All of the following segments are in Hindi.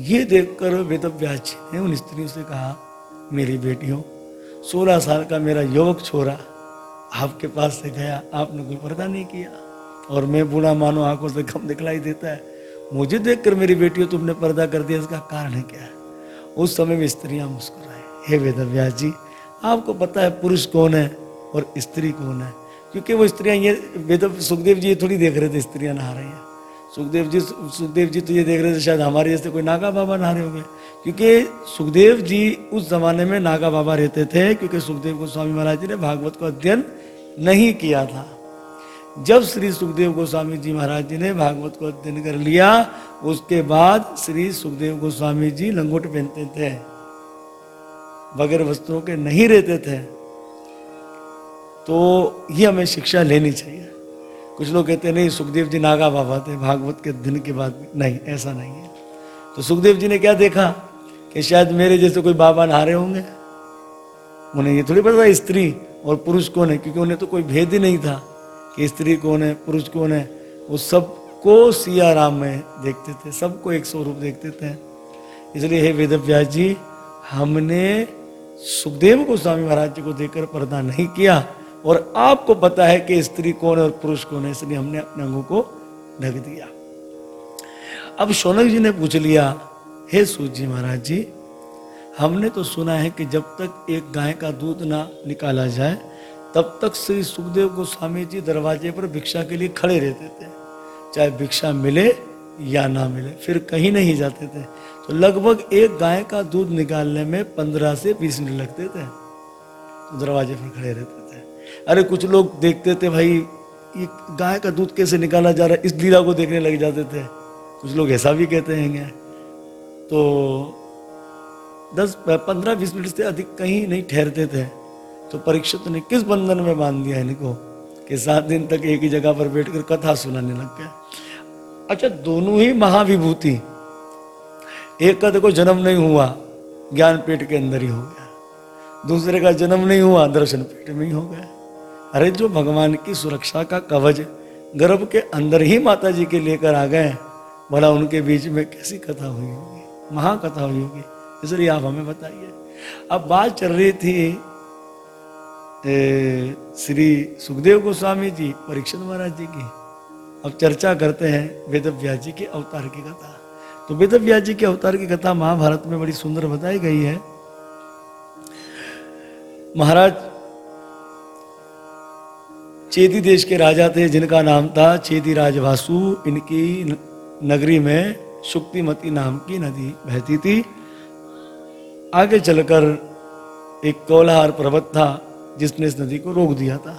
ये देखकर वेदव्यास जी ने उन स्त्रियों से कहा, मेरी बेटियों, सोलह साल का मेरा युवक छोरा आपके पास से गया, आपने कोई पर्दा नहीं किया और मैं बूढ़ा मानो आँखों से कम दिखलाई देता है। मुझे देखकर मेरी बेटियों, तुमने पर्दा कर दिया, इसका कारण है क्या? है उस समय में स्त्रियाँ मुस्कुराए हे वेदव्यास जी, आपको पता है पुरुष कौन है और स्त्री कौन है? क्योंकि वो स्त्रियाँ ये वेद, सुखदेव जी थोड़ी देख रहे थे, स्त्रियाँ नहा रही हैं। सुखदेव जी सुखदेव जी तो ये देख रहे थे, शायद हमारे जैसे कोई नागा बाबा नहा रहे होंगे। क्योंकि सुखदेव जी उस जमाने में नागा बाबा रहते थे, क्योंकि सुखदेव गोस्वामी महाराज जी ने भागवत को अध्ययन नहीं किया था। जब श्री सुखदेव गोस्वामी जी महाराज जी ने भागवत को अध्ययन कर लिया, उसके बाद श्री सुखदेव गोस्वामी जी लंगोट पहनते थे, बगैर वस्त्रों के नहीं रहते थे। तो ये हमें शिक्षा लेनी चाहिए। कुछ लोग कहते नहीं, सुखदेव जी नागा बाबा थे, भागवत के दिन के बाद नहीं, ऐसा नहीं है। तो सुखदेव जी ने क्या देखा कि शायद मेरे जैसे कोई बाबा नहा रहे होंगे? उन्हें ये थोड़ी पता स्त्री और पुरुष कौन है? क्योंकि उन्हें तो कोई भेद ही नहीं था कि स्त्री कौन है, पुरुष कौन है। वो सबको सिया राम में देखते थे, सबको एक स्वरूप देखते थे। इसलिए हे वेद व्यास जी, हमने सुखदेव को स्वामी महाराज जी को देखकर पर्दा नहीं किया। और आपको पता है कि स्त्री कौन है और पुरुष कौन है, इसलिए हमने अपने अंगों को ढक दिया। अब शौनक जी ने पूछ लिया, हे सूत जी महाराज जी, हमने तो सुना है कि जब तक एक गाय का दूध ना निकाला जाए, तब तक श्री सुखदेव गोस्वामी जी दरवाजे पर भिक्षा के लिए खड़े रहते थे, चाहे भिक्षा मिले या ना मिले, फिर कहीं नहीं जाते थे। तो लगभग एक गाय का दूध निकालने में पंद्रह से बीस मिनट लगते थे। तो दरवाजे पर खड़े रहते अरे कुछ लोग देखते थे भाई, ये गाय का दूध कैसे निकाला जा रहा है? इस लीला को देखने लग जाते थे। कुछ लोग ऐसा भी कहते हैं तो दस, पंद्रह, बीस मिनट से अधिक कहीं नहीं ठहरते थे। तो परीक्षित ने किस बंधन में बाँध दिया इनको? कि सात दिन तक एक ही जगह पर बैठकर कथा सुनाने लग गया अच्छा दोनों ही महाविभूति। एक का देखो जन्म नहीं हुआ, ज्ञान पेट के अंदर ही हो गया। दूसरे का जन्म नहीं हुआ, दर्शन पेट में ही हो गया। अरे जो भगवान की सुरक्षा का कवच गर्भ के अंदर ही माता जी के लेकर आ गए भला उनके बीच में कैसी कथा हुई होगी? महाकथा हुई होगी। इसलिए आप हमें बताइए। अब बात चल रही थी ए, श्री सुखदेव गोस्वामी जी परीक्षित महाराज जी की। अब चर्चा करते हैं वेद जी के अवतार की कथा। तो वेद जी के अवतार की कथा महाभारत में बड़ी सुंदर बताई गई है। महाराज चेदी देश के राजा थे, जिनका नाम था चेदी राजवासु। इनकी नगरी में शुक्तिमती नाम की नदी बहती थी। आगे चलकर एक कोलाहार पर्वत था, जिसने इस नदी को रोक दिया था।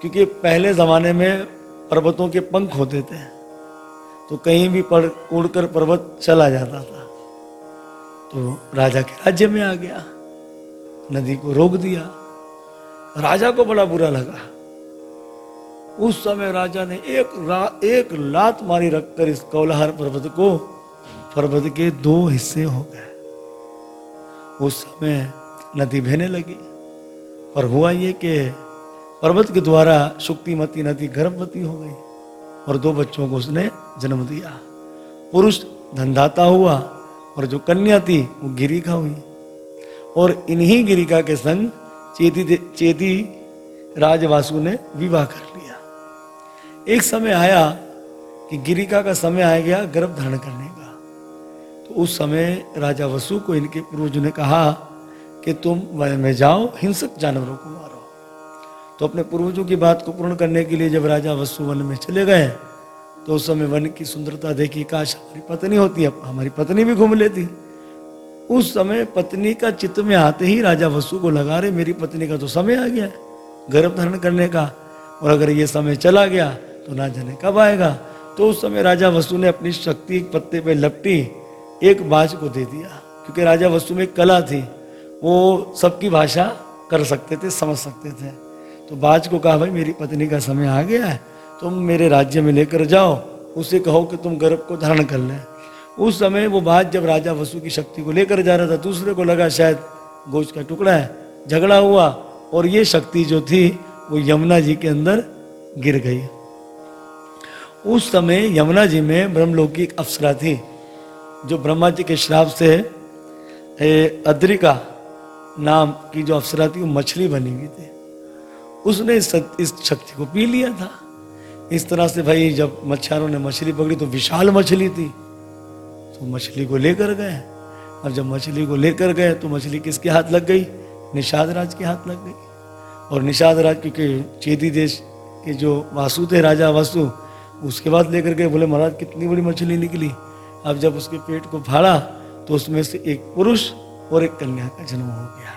क्योंकि पहले जमाने में पर्वतों के पंख होते थे तो कहीं भी पड़ उड़कर पर्वत चला जाता था। तो राजा के राज्य में आ गया, नदी को रोक दिया। राजा को बड़ा बुरा लगा। उस समय राजा ने एक रा, एक लात मारी रखकर इस कौलाहर पर्वत को। पर्वत के दो हिस्से हो गए। उस समय नदी बहने लगी और हुआ ये कि पर्वत के द्वारा शुक्तिमती नदी गर्भवती हो गई और दो बच्चों को उसने जन्म दिया। पुरुष धनदाता हुआ और जो कन्या थी वो गिरिका हुई। और इन्हीं गिरिका के संग चेती चेती राजवासु ने विवाह कर लिया। एक समय आया कि गिरिका का समय आ गया गर्भ धारण करने का। तो उस समय राजा वसु को इनके पूर्वजों ने कहा कि तुम वन में जाओ, हिंसक जानवरों को मारो। तो अपने पूर्वजों की बात को पूर्ण करने के लिए जब राजा वसु वन में चले गए तो उस समय वन की सुंदरता देखी, काश हमारी पत्नी होती है हमारी पत्नी भी घूम लेती। उस समय पत्नी का चित्त में आते ही राजा वसु को लगा रहे मेरी पत्नी का तो समय आ गया गर्भ धारण करने का, और अगर ये समय चला गया तो ना जाने। कब आएगा? तो उस समय राजा वसु ने अपनी शक्ति पत्ते पे लपटी, एक बाज को दे दिया, क्योंकि राजा वसु में कला थी। वो सबकी भाषा कर सकते थे, समझ सकते थे। तो बाज को कहा, भाई, मेरी पत्नी का समय आ गया है, तुम मेरे राज्य में लेकर जाओ, उसे कहो कि तुम गर्भ को धारण कर लें। उस समय वो बाज जब राजा वसु की शक्ति को लेकर जा रहा था, दूसरे को लगा, शायद गोश्त का टुकड़ा है। झगड़ा हुआ, और ये शक्ति जो थी, वो यमुना जी के अंदर गिर गई। उस समय यमुना जी में ब्रह्मलोक की एक अप्सरा थी जो ब्रह्मा जी के श्राप से अद्रिका नाम की जो अप्सरा थी वो मछली बनी हुई थी। उसने इस, शक्ति को पी लिया था। इस तरह से भाई जब मच्छरों ने मछली पकड़ी तो विशाल मछली थी। तो मछली को लेकर गए। अब जब मछली को लेकर गए तो मछली किसके हाथ लग गई? निषाद राज के हाथ लग गई। और निषाद राज क्योंकि चेदी देश के जो वासु थे राजा वासु उसके बाद लेकर गए, बोले, महाराज, कितनी बड़ी मछली निकली। अब जब उसके पेट को फाड़ा तो उसमें से एक पुरुष और एक कन्या का जन्म हो गया।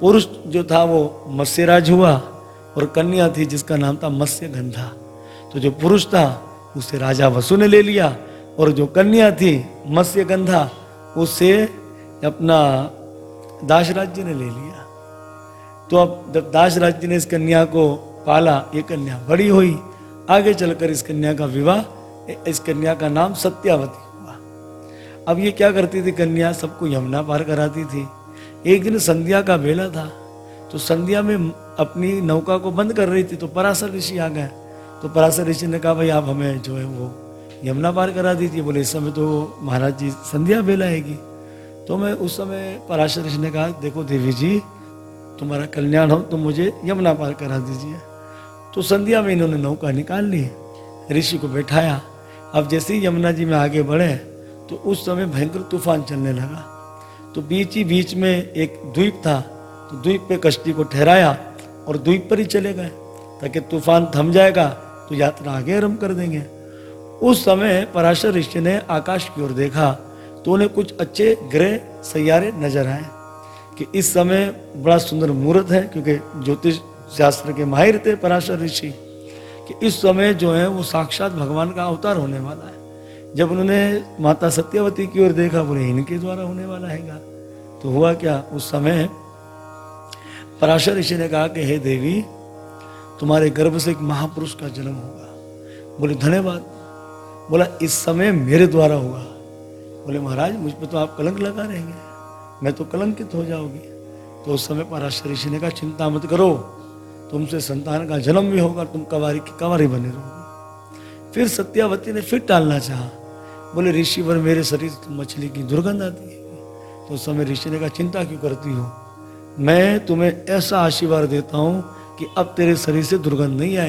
पुरुष जो था, वो मत्स्यराज हुआ और कन्या थी, जिसका नाम था मत्स्य गंधा तो जो पुरुष था, उसे राजा वसु ने ले लिया और जो कन्या थी मत्स्य गंधा उसे अपना दास राज्य ने ले लिया। तो अब जब दास राज्य ने इस कन्या को पाला, ये कन्या बड़ी हुई आगे चलकर इस कन्या का विवाह, इस कन्या का नाम सत्यावती हुआ। अब ये क्या करती थी कन्या? सबको यमुना पार कराती थी। एक दिन संध्या का बेला था तो संध्या में अपनी नौका को बंद कर रही थी तो पराशर ऋषि आ गए। तो पराशर ऋषि ने कहा, भाई, आप हमें जो है वो यमुना पार करा दीजिए। बोले, इस समय तो महाराज जी, संध्या बेला आएगी। तो मैं उस समय पराशर ऋषि ने कहा, देखो देवी जी, तुम्हारा कल्याण हो, तुम मुझे यमुना पार करा दीजिए। तो संध्या में इन्होंने नौका निकाल ली। ऋषि को बैठाया। अब जैसे ही यमुना जी में आगे बढ़े तो उस समय भयंकर तूफ़ान चलने लगा। तो बीच ही बीच में एक द्वीप था। तो द्वीप पे कश्ती को ठहराया और द्वीप पर ही चले गए। ताकि तूफ़ान थम जाएगा तो यात्रा आगे आरंभ कर देंगे। उस समय पराशर ऋषि ने आकाश की ओर देखा तो उन्हें कुछ अच्छे ग्रह सैारे नज़र आए। कि इस समय बड़ा सुंदर मुहूर्त है, क्योंकि ज्योतिष शास्त्र के माहिर थे पराशर ऋषि, कि इस समय जो है वो साक्षात भगवान का अवतार होने वाला है। जब उन्होंने माता सत्यवती की ओर देखा, बोले, इनके द्वारा होने वाला हैगा। तो हुआ क्या, उस समय पराशर ऋषि ने कहा कि, हे देवी, तुम्हारे गर्भ से एक महापुरुष का जन्म होगा। बोले, धन्यवाद। बोला, इस समय मेरे द्वारा होगा। बोले, महाराज, मुझ पर तो आप कलंक लगा रहेंगे। मैं तो कलंकित हो जाओगी तो उस समय पराशर ऋषि ने कहा, चिंता मत करो। तुमसे संतान का जन्म भी होगा, तुम कवारी की कवारी बने रहोगे। फिर सत्यावती ने फिर टालना चाहा। बोले ऋषि पर मेरे शरीर मछली की दुर्गंध आती है। तो उस समय ऋषि ने कहा, चिंता क्यों करती हो? मैं तुम्हें ऐसा आशीर्वाद देता हूँ कि अब तेरे शरीर से दुर्गंध नहीं आएगी।